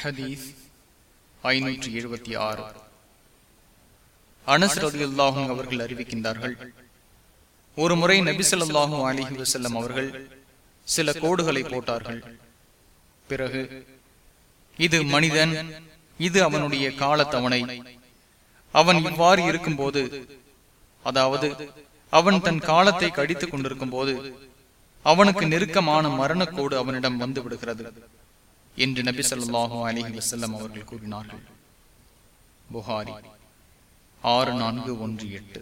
ஹதீஸ் ஐநூற்றி எழுபத்தி ஆறு. அனஸ் ரதியுல்லாஹும் அவர்கள் அறிவிக்கின்றார்கள் ஒரு முறை நபிசல்லாஹும் அலிஹி வசல்லம் அவர்கள் சில கோடுகளை போட்டார்கள். பிறகு இது மனிதன் இது அவனுடைய காலத்தவணை. அவன் இவ்வாறு இருக்கும்போது அதாவது அவன் தன் காலத்தை கடித்துக் கொண்டிருக்கும் போது அவனுக்கு நெருக்கமான மரணக்கோடு அவனிடம் வந்து விடுகிறது. என்று நபி சொல்லாஹோ அலிஹி வசல்லம் அவர்கள் கூறினார்கள். புகாரி ஆறு நான்கு ஒன்று எட்டு.